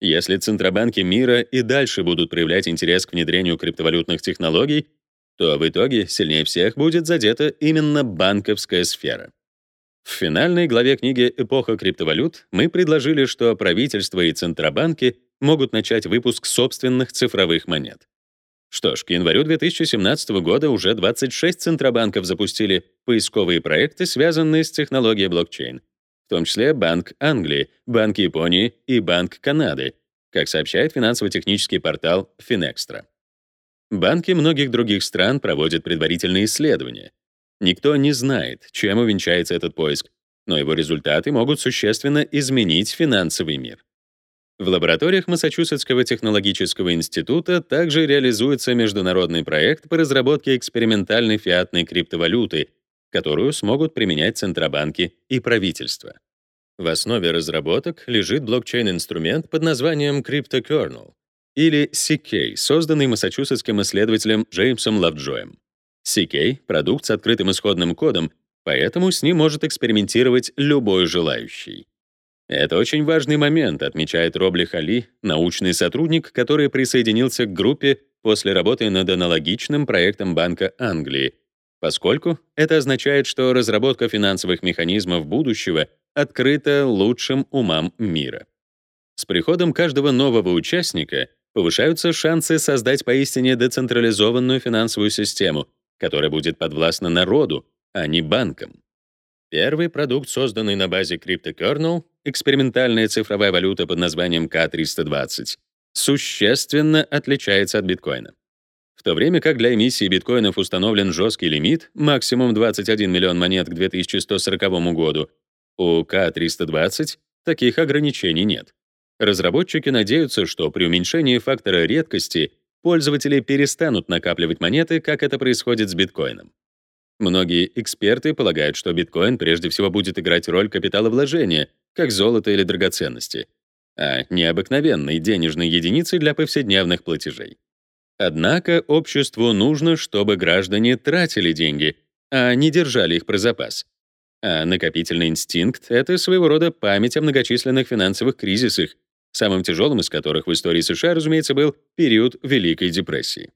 Если центробанки мира и дальше будут проявлять интерес к внедрению криптовалютных технологий, то в итоге сильнее всех будет задета именно банковская сфера. В финальной главе книги «Эпоха криптовалют» мы предложили, что правительства и центробанки могут начать выпуск собственных цифровых монет. Что ж, к январю 2017 года уже 26 центробанков запустили поисковые проекты, связанные с технологией блокчейн, в том числе Банк Англии, Банк Японии и Банк Канады, как сообщает финансово-технический портал Finextra. Банки многих других стран проводят предварительные исследования. Никто не знает, чем увенчается этот поиск, но его результаты могут существенно изменить финансовый мир. В лабораториях Массачусетского технологического института также реализуется международный проект по разработке экспериментальной фиатной криптовалюты, которую смогут применять центробанки и правительства. В основе разработок лежит блокчейн-инструмент под названием CryptoKernel или CK, созданный массачусетским исследователем Джеймсом Лавджоем. CK — продукт с открытым исходным кодом, поэтому с ним может экспериментировать любой желающий. Это очень важный момент, отмечает Робли Хали, научный сотрудник, который присоединился к группе после работы над аналогичным проектом Банка Англии, поскольку это означает, что разработка финансовых механизмов будущего открыта лучшим умам мира. С приходом каждого нового участника повышаются шансы создать поистине децентрализованную финансовую систему, которая будет подвластна народу, а не банкам. Первый продукт, созданный на базе CryptoKernel, экспериментальная цифровая валюта под названием K320, существенно отличается от биткоина. то время как для эмиссии биткоинов установлен жесткий лимит, максимум 21 миллион монет к 2140 году, у К-320 таких ограничений нет. Разработчики надеются, что при уменьшении фактора редкости пользователи перестанут накапливать монеты, как это происходит с биткоином. Многие эксперты полагают, что биткоин прежде всего будет играть роль капиталовложения, как золото или драгоценности, а не обыкновенной денежной единицы для повседневных платежей. Однако обществу нужно, чтобы граждане тратили деньги, а не держали их про запас. А накопительный инстинкт — это своего рода память о многочисленных финансовых кризисах, самым тяжелым из которых в истории США, разумеется, был период Великой депрессии.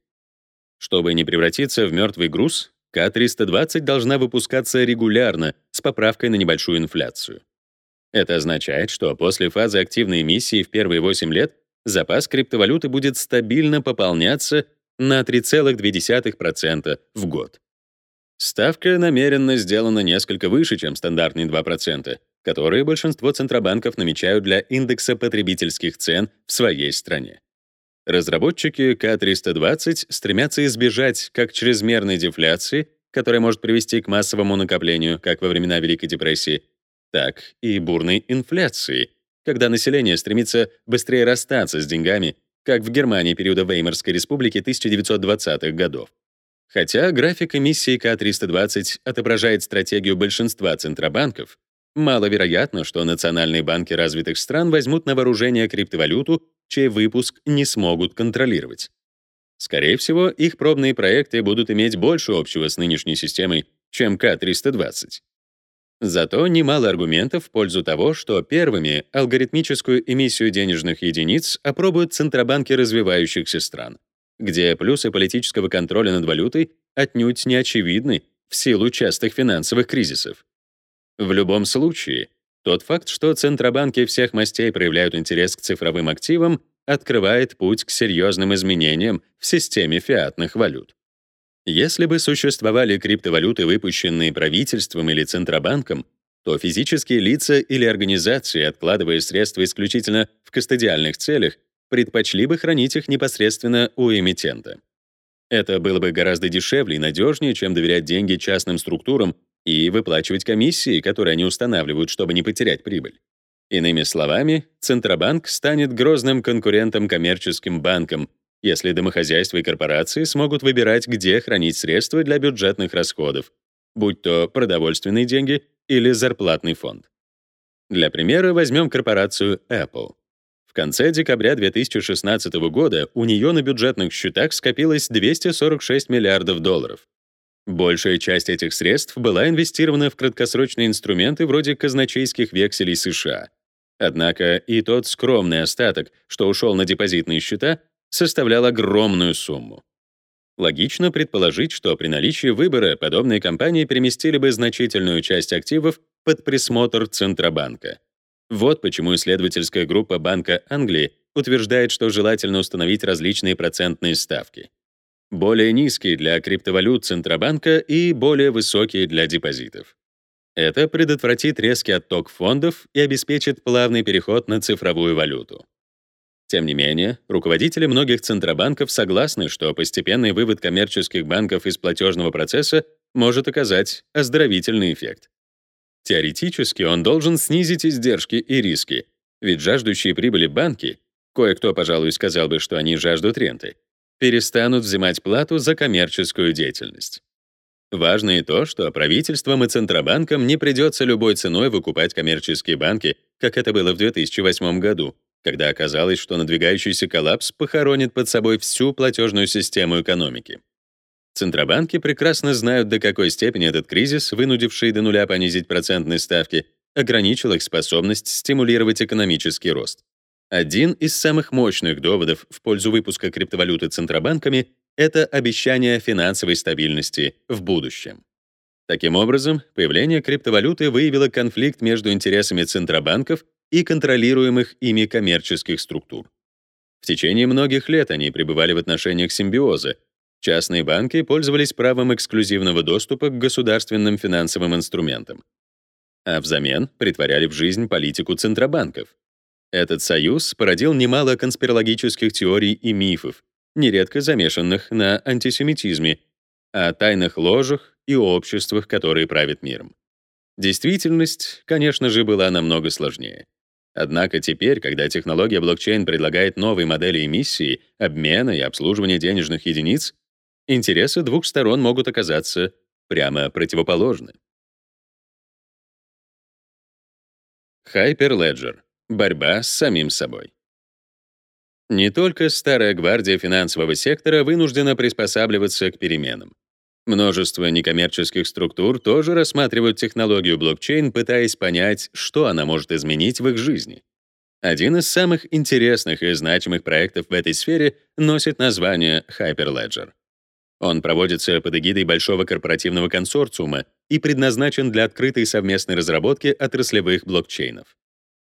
Чтобы не превратиться в мертвый груз, К-320 должна выпускаться регулярно с поправкой на небольшую инфляцию. Это означает, что после фазы активной эмиссии в первые 8 лет запас криптовалюты будет стабильно пополняться на 3,2% в год. Ставка намеренно сделана несколько выше, чем стандартные 2%, которые большинство центробанков намечают для индекса потребительских цен в своей стране. Разработчики К320 стремятся избежать как чрезмерной дефляции, которая может привести к массовому накоплению, как во времена Великой депрессии, так и бурной инфляции, когда население стремится быстрее расстаться с деньгами, как в Германии периода Веймарской республики 1920-х годов. Хотя график эмиссии К-320 отображает стратегию большинства центробанков, маловероятно, что национальные банки развитых стран возьмут на вооружение криптовалюту, чей выпуск не смогут контролировать. Скорее всего, их пробные проекты будут иметь больше общего с нынешней системой, чем К-320. Зато немало аргументов в пользу того, что первыми алгоритмическую эмиссию денежных единиц опробуют центробанки развивающихся стран, где плюсы политического контроля над валютой отнюдь не очевидны в силу частых финансовых кризисов. В любом случае, тот факт, что центробанки всех мастей проявляют интерес к цифровым активам, открывает путь к серьезным изменениям в системе фиатных валют. Если бы существовали криптовалюты, выпущенные правительством или Центробанком, то физические лица или организации, откладывая средства исключительно в кастодиальных целях, предпочли бы хранить их непосредственно у эмитента. Это было бы гораздо дешевле и надежнее, чем доверять деньги частным структурам и выплачивать комиссии, которые они устанавливают, чтобы не потерять прибыль. Иными словами, Центробанк станет грозным конкурентом коммерческим банкам, если домохозяйства и корпорации смогут выбирать, где хранить средства для бюджетных расходов, будь то продовольственные деньги или зарплатный фонд. Для примера возьмем корпорацию Apple. В конце декабря 2016 года у нее на бюджетных счетах скопилось 246 миллиардов долларов. Большая часть этих средств была инвестирована в краткосрочные инструменты вроде казначейских векселей США. Однако и тот скромный остаток, что ушел на депозитные счета, составлял огромную сумму. Логично предположить, что при наличии выбора подобные компании переместили бы значительную часть активов под присмотр Центробанка. Вот почему исследовательская группа Банка Англии утверждает, что желательно установить различные процентные ставки. Более низкие для криптовалют Центробанка и более высокие для депозитов. Это предотвратит резкий отток фондов и обеспечит плавный переход на цифровую валюту. Тем не менее, руководители многих центробанков согласны, что постепенный вывод коммерческих банков из платежного процесса может оказать оздоровительный эффект. Теоретически он должен снизить издержки и риски, ведь жаждущие прибыли банки, кое-кто, пожалуй, сказал бы, что они жаждут ренты, перестанут взимать плату за коммерческую деятельность. Важно и то, что правительствам и центробанкам не придется любой ценой выкупать коммерческие банки, как это было в 2008 году, когда оказалось, что надвигающийся коллапс похоронит под собой всю платежную систему экономики. Центробанки прекрасно знают, до какой степени этот кризис, вынудивший до нуля понизить процентные ставки, ограничил их способность стимулировать экономический рост. Один из самых мощных доводов в пользу выпуска криптовалюты центробанками — это обещание финансовой стабильности в будущем. Таким образом, появление криптовалюты выявило конфликт между интересами центробанков и контролируемых ими коммерческих структур. В течение многих лет они пребывали в отношениях симбиоза. Частные банки пользовались правом эксклюзивного доступа к государственным финансовым инструментам, а взамен притворяли в жизнь политику центробанков. Этот союз породил немало конспирологических теорий и мифов, нередко замешанных на антисемитизме, о тайных ложах и обществах, которые правят миром. Действительность, конечно же, была намного сложнее. Однако теперь, когда технология блокчейн предлагает новые модели эмиссии, обмена и обслуживания денежных единиц, интересы двух сторон могут оказаться прямо противоположны. Hyperledger — борьба с самим собой. Не только старая гвардия финансового сектора вынуждена приспосабливаться к переменам. Множество некоммерческих структур тоже рассматривают технологию блокчейн, пытаясь понять, что она может изменить в их жизни. Один из самых интересных и значимых проектов в этой сфере носит название Hyperledger. Он проводится под эгидой большого корпоративного консорциума и предназначен для открытой совместной разработки отраслевых блокчейнов.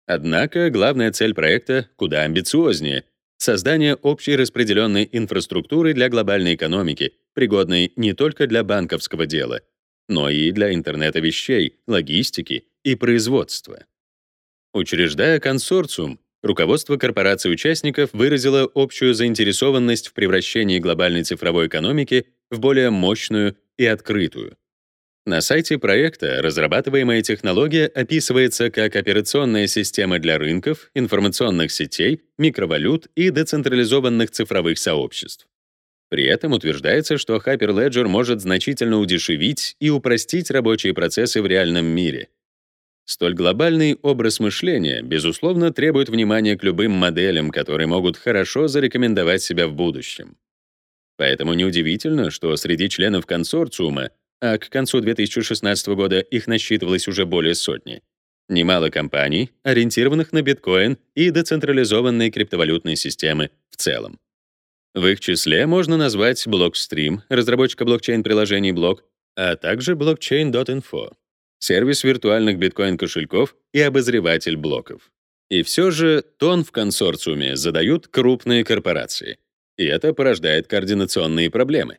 Однако главная цель проекта куда амбициознее — создание общей распределенной инфраструктуры для глобальной экономики, пригодной не только для банковского дела, но и для интернета вещей, логистики и производства. Учреждая консорциум, руководство корпораций-участников выразило общую заинтересованность в превращении глобальной цифровой экономики в более мощную и открытую. На сайте проекта разрабатываемая технология описывается как операционная система для рынков, информационных сетей, микровалют и децентрализованных цифровых сообществ. При этом утверждается, что Hyperledger может значительно удешевить и упростить рабочие процессы в реальном мире. Столь глобальный образ мышления, безусловно, требует внимания к любым моделям, которые могут хорошо зарекомендовать себя в будущем. Поэтому неудивительно, что среди членов консорциума, а к концу 2016 года их насчитывалось уже более сотни, немало компаний, ориентированных на биткоин и децентрализованные криптовалютные системы в целом. В их числе можно назвать Blockstream, разработчика блокчейн-приложений Block, а также Blockchain.info, сервис виртуальных биткоин-кошельков и обозреватель блоков. И все же тон в консорциуме задают крупные корпорации. И это порождает координационные проблемы.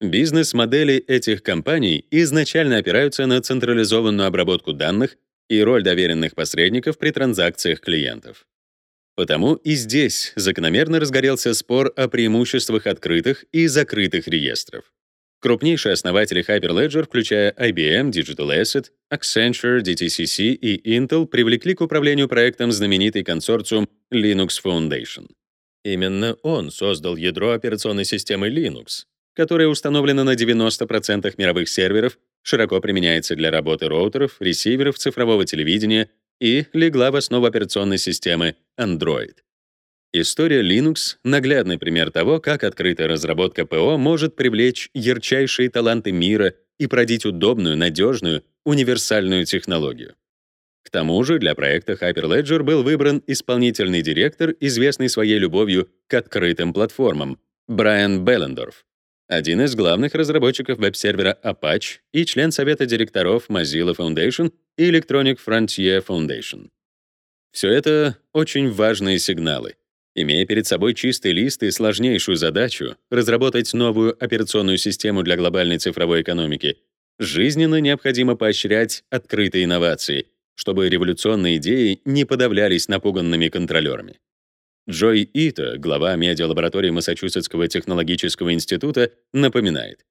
Бизнес-модели этих компаний изначально опираются на централизованную обработку данных и роль доверенных посредников при транзакциях клиентов. Потому и здесь закономерно разгорелся спор о преимуществах открытых и закрытых реестров. Крупнейшие основатели Hyperledger, включая IBM, Digital Asset, Accenture, DTCC и Intel, привлекли к управлению проектом знаменитый консорциум Linux Foundation. Именно он создал ядро операционной системы Linux, которая установлена на 90% мировых серверов, широко применяется для работы роутеров, ресиверов цифрового телевидения и легла в основу операционной системы Android. История Linux — наглядный пример того, как открытая разработка ПО может привлечь ярчайшие таланты мира и продить удобную, надежную, универсальную технологию. К тому же для проекта Hyperledger был выбран исполнительный директор, известный своей любовью к открытым платформам, Брайан Беллендорф, один из главных разработчиков веб-сервера Apache и член совета директоров Mozilla Foundation и Electronic Frontier Foundation. Все это очень важные сигналы. Имея перед собой чистый лист и сложнейшую задачу разработать новую операционную систему для глобальной цифровой экономики, жизненно необходимо поощрять открытые инновации, чтобы революционные идеи не подавлялись напуганными контролерами. Джой Ито, глава медиалаборатории Массачусетского технологического института, напоминает,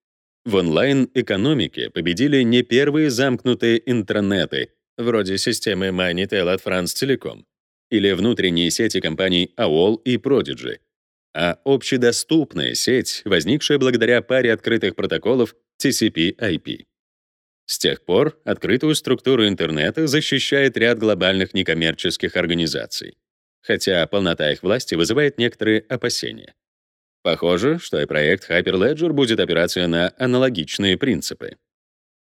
в онлайн-экономике победили не первые замкнутые интранеты, вроде системы Magnitel от France Telecom, или внутренние сети компаний AOL и Prodigy, а общедоступная сеть, возникшая благодаря паре открытых протоколов TCP/IP. С тех пор открытую структуру интернета защищает ряд глобальных некоммерческих организаций хотя полнота их власти вызывает некоторые опасения. Похоже, что и проект Hyperledger будет опираться на аналогичные принципы.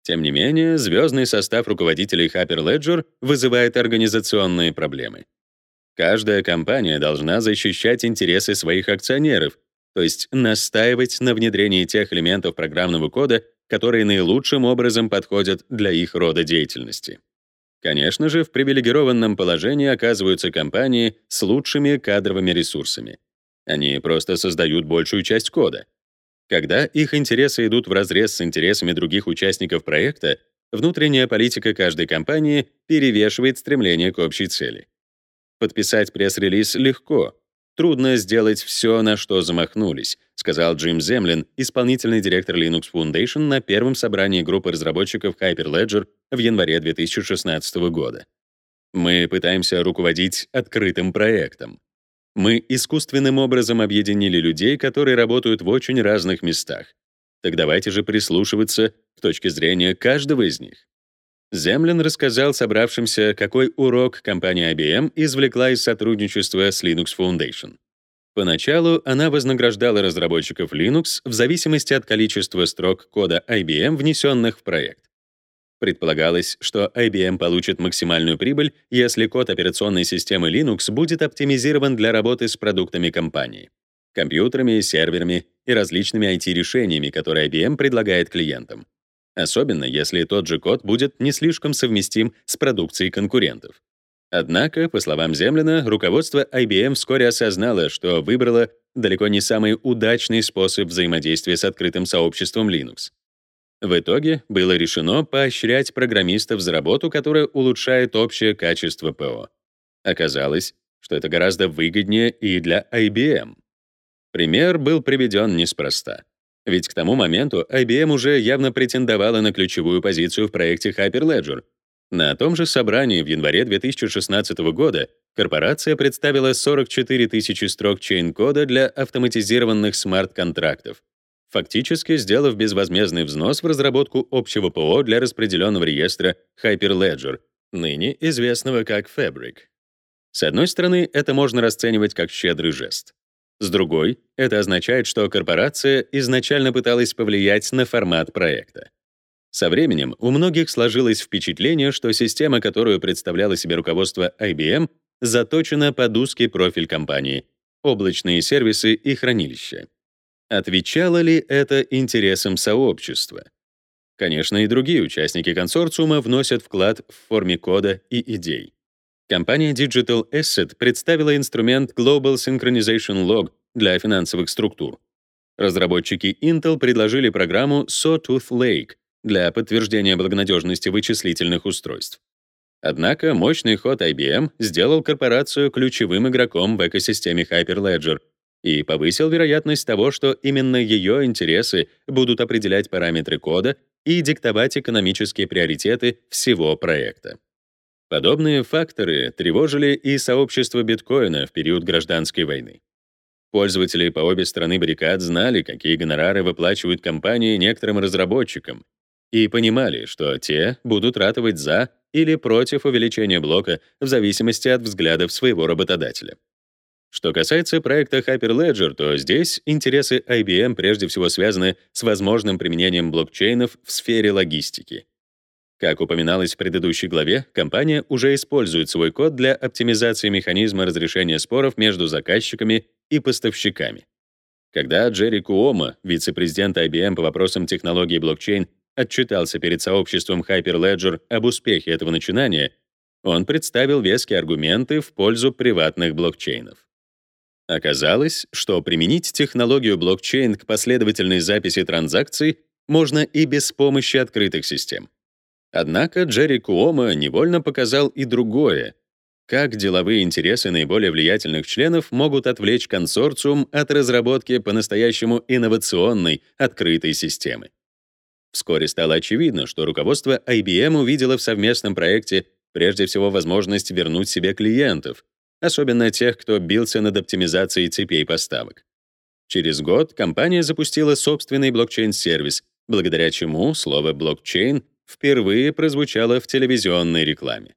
Тем не менее, звездный состав руководителей Hyperledger вызывает организационные проблемы. Каждая компания должна защищать интересы своих акционеров, то есть настаивать на внедрении тех элементов программного кода, которые наилучшим образом подходят для их рода деятельности. Конечно же, в привилегированном положении оказываются компании с лучшими кадровыми ресурсами. Они просто создают большую часть кода. Когда их интересы идут вразрез с интересами других участников проекта, внутренняя политика каждой компании перевешивает стремление к общей цели. Подписать пресс-релиз легко, трудно сделать все, на что замахнулись, сказал Джим Землин, исполнительный директор Linux Foundation на первом собрании группы разработчиков Hyperledger в январе 2016 года. Мы пытаемся руководить открытым проектом. Мы искусственным образом объединили людей, которые работают в очень разных местах. Так давайте же прислушиваться к точке зрения каждого из них. Землин рассказал собравшимся, какой урок компания IBM извлекла из сотрудничества с Linux Foundation. Поначалу она вознаграждала разработчиков Linux в зависимости от количества строк кода IBM, внесенных в проект. Предполагалось, что IBM получит максимальную прибыль, если код операционной системы Linux будет оптимизирован для работы с продуктами компании — компьютерами, серверами и различными IT-решениями, которые IBM предлагает клиентам. Особенно, если тот же код будет не слишком совместим с продукцией конкурентов. Однако, по словам Землина, руководство IBM вскоре осознало, что выбрало далеко не самый удачный способ взаимодействия с открытым сообществом Linux. В итоге было решено поощрять программистов за работу, которая улучшает общее качество ПО. Оказалось, что это гораздо выгоднее и для IBM. Пример был приведен неспроста. Ведь к тому моменту IBM уже явно претендовала на ключевую позицию в проекте Hyperledger. На том же собрании в январе 2016 года корпорация представила 44 тысячи строк чейн-кода для автоматизированных смарт-контрактов, фактически сделав безвозмездный взнос в разработку общего ПО для распределенного реестра Hyperledger, ныне известного как Fabric. С одной стороны, это можно расценивать как щедрый жест. С другой, это означает, что корпорация изначально пыталась повлиять на формат проекта. Со временем у многих сложилось впечатление, что система, которую представляло себе руководство IBM, заточена под узкий профиль компании — облачные сервисы и хранилища. Отвечало ли это интересам сообщества? Конечно, и другие участники консорциума вносят вклад в форме кода и идей. Компания Digital Asset представила инструмент Global Synchronization Log для финансовых структур. Разработчики Intel предложили программу Sawtooth Lake для подтверждения благонадежности вычислительных устройств. Однако мощный ход IBM сделал корпорацию ключевым игроком в экосистеме Hyperledger — и повысил вероятность того, что именно ее интересы будут определять параметры кода и диктовать экономические приоритеты всего проекта. Подобные факторы тревожили и сообщество биткоина в период гражданской войны. Пользователи по обе стороны баррикад знали, какие гонорары выплачивают компании некоторым разработчикам, и понимали, что те будут ратовать за или против увеличения блока в зависимости от взглядов своего работодателя. Что касается проекта Hyperledger, то здесь интересы IBM прежде всего связаны с возможным применением блокчейнов в сфере логистики. Как упоминалось в предыдущей главе, компания уже использует свой код для оптимизации механизма разрешения споров между заказчиками и поставщиками. Когда Джерри Куома, вице-президент IBM по вопросам технологии блокчейн, отчитался перед сообществом Hyperledger об успехе этого начинания, он представил веские аргументы в пользу приватных блокчейнов. Оказалось, что применить технологию блокчейн к последовательной записи транзакций можно и без помощи открытых систем. Однако Джерри Куома невольно показал и другое — как деловые интересы наиболее влиятельных членов могут отвлечь консорциум от разработки по-настоящему инновационной, открытой системы. Вскоре стало очевидно, что руководство IBM увидело в совместном проекте прежде всего возможность вернуть себе клиентов, особенно тех, кто бился над оптимизацией цепей поставок. Через год компания запустила собственный блокчейн-сервис, благодаря чему слово «блокчейн» впервые прозвучало в телевизионной рекламе.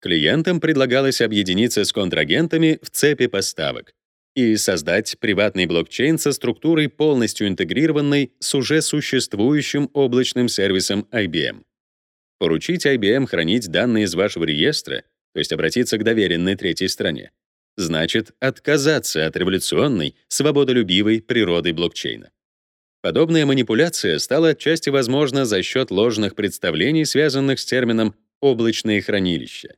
Клиентам предлагалось объединиться с контрагентами в цепи поставок и создать приватный блокчейн со структурой, полностью интегрированной с уже существующим облачным сервисом IBM. Поручить IBM хранить данные из вашего реестра — то есть обратиться к доверенной третьей стране, значит отказаться от революционной, свободолюбивой природы блокчейна. Подобная манипуляция стала отчасти возможна за счет ложных представлений, связанных с термином «облачные хранилища».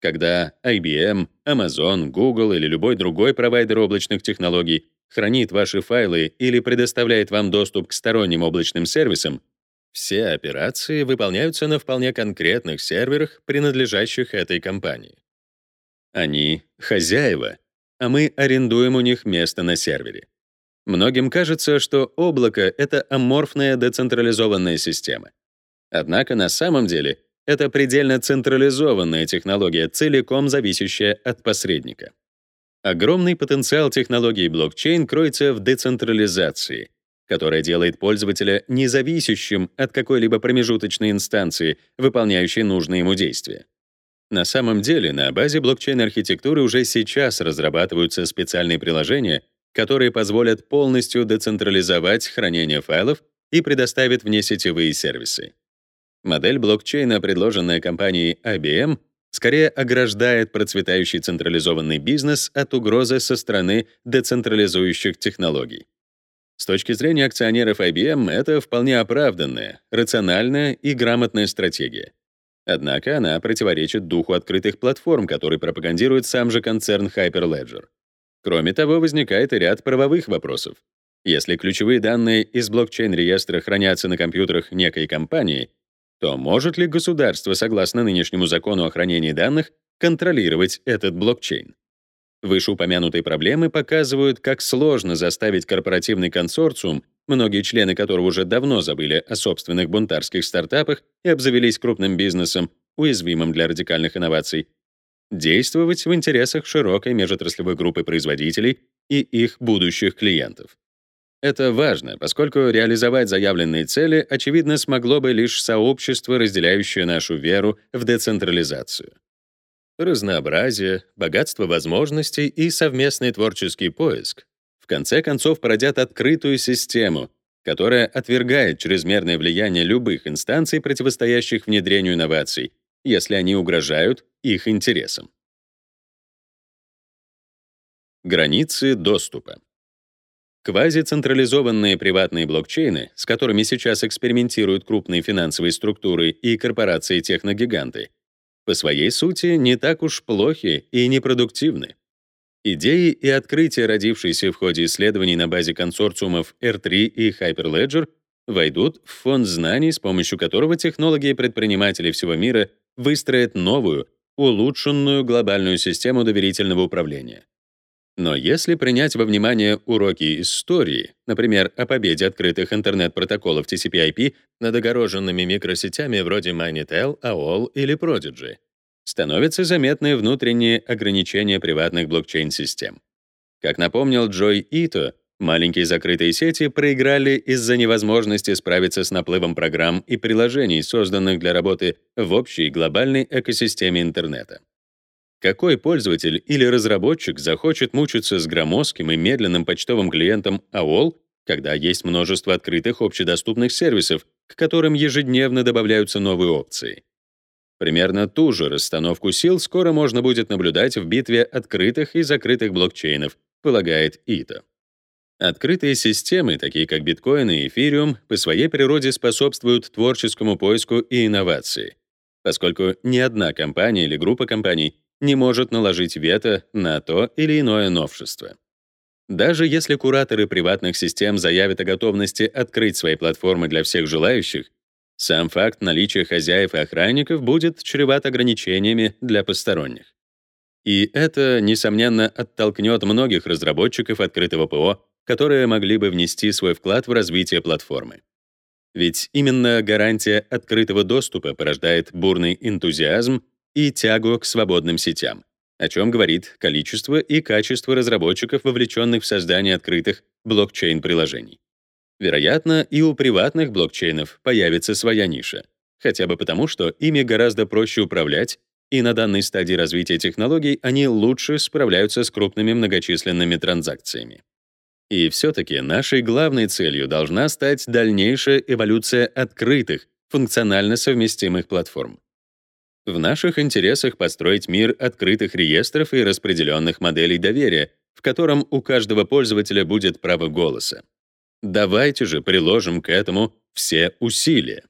Когда IBM, Amazon, Google или любой другой провайдер облачных технологий хранит ваши файлы или предоставляет вам доступ к сторонним облачным сервисам, все операции выполняются на вполне конкретных серверах, принадлежащих этой компании. Они — хозяева, а мы арендуем у них место на сервере. Многим кажется, что облако — это аморфная децентрализованная система. Однако на самом деле это предельно централизованная технология, целиком зависящая от посредника. Огромный потенциал технологии блокчейн кроется в децентрализации, которая делает пользователя независящим от какой-либо промежуточной инстанции, выполняющей нужные ему действия. На самом деле, на базе блокчейн-архитектуры уже сейчас разрабатываются специальные приложения, которые позволят полностью децентрализовать хранение файлов и предоставят внесетевые сервисы. Модель блокчейна, предложенная компанией IBM, скорее ограждает процветающий централизованный бизнес от угрозы со стороны децентрализующих технологий. С точки зрения акционеров IBM, это вполне оправданная, рациональная и грамотная стратегия. Однако она противоречит духу открытых платформ, который пропагандирует сам же концерн Hyperledger. Кроме того, возникает и ряд правовых вопросов. Если ключевые данные из блокчейн-реестра хранятся на компьютерах некой компании, то может ли государство, согласно нынешнему закону о хранении данных, контролировать этот блокчейн? Вышеупомянутые проблемы показывают, как сложно заставить корпоративный консорциум, многие члены которого уже давно забыли о собственных бунтарских стартапах и обзавелись крупным бизнесом, уязвимым для радикальных инноваций, действовать в интересах широкой межотраслевой группы производителей и их будущих клиентов. Это важно, поскольку реализовать заявленные цели, очевидно, смогло бы лишь сообщество, разделяющее нашу веру в децентрализацию. Разнообразие, богатство возможностей и совместный творческий поиск в конце концов породят открытую систему, которая отвергает чрезмерное влияние любых инстанций, противостоящих внедрению инноваций, если они угрожают их интересам. Границы доступа. Квазицентрализованные приватные блокчейны, с которыми сейчас экспериментируют крупные финансовые структуры и корпорации-техногиганты, по своей сути не так уж плохи и непродуктивны. Идеи и открытия, родившиеся в ходе исследований на базе консорциумов R3 и Hyperledger, войдут в фонд знаний, с помощью которого технологи и предприниматели всего мира выстроят новую, улучшенную глобальную систему доверительного управления. Но если принять во внимание уроки истории, например, о победе открытых интернет-протоколов TCP/IP над огороженными микросетями вроде Magnetel, AOL или Prodigy, становятся заметны внутренние ограничения приватных блокчейн-систем. Как напомнил Джой Ито, маленькие закрытые сети проиграли из-за невозможности справиться с наплывом программ и приложений, созданных для работы в общей глобальной экосистеме интернета. Какой пользователь или разработчик захочет мучиться с громоздким и медленным почтовым клиентом AOL, когда есть множество открытых общедоступных сервисов, к которым ежедневно добавляются новые опции? Примерно ту же расстановку сил скоро можно будет наблюдать в битве открытых и закрытых блокчейнов, полагает ИТА. Открытые системы, такие как биткоин и эфириум, по своей природе способствуют творческому поиску и инновации, поскольку ни одна компания или группа компаний не может наложить вето на то или иное новшество. Даже если кураторы приватных систем заявят о готовности открыть свои платформы для всех желающих, сам факт наличия хозяев и охранников будет чреват ограничениями для посторонних. И это, несомненно, оттолкнет многих разработчиков открытого ПО, которые могли бы внести свой вклад в развитие платформы. Ведь именно гарантия открытого доступа порождает бурный энтузиазм и тягу к свободным сетям, о чем говорит количество и качество разработчиков, вовлеченных в создание открытых блокчейн-приложений. Вероятно, и у приватных блокчейнов появится своя ниша, хотя бы потому, что ими гораздо проще управлять, и на данной стадии развития технологий они лучше справляются с крупными многочисленными транзакциями. И все-таки нашей главной целью должна стать дальнейшая эволюция открытых, функционально совместимых платформ. В наших интересах построить мир открытых реестров и распределенных моделей доверия, в котором у каждого пользователя будет право голоса. Давайте же приложим к этому все усилия.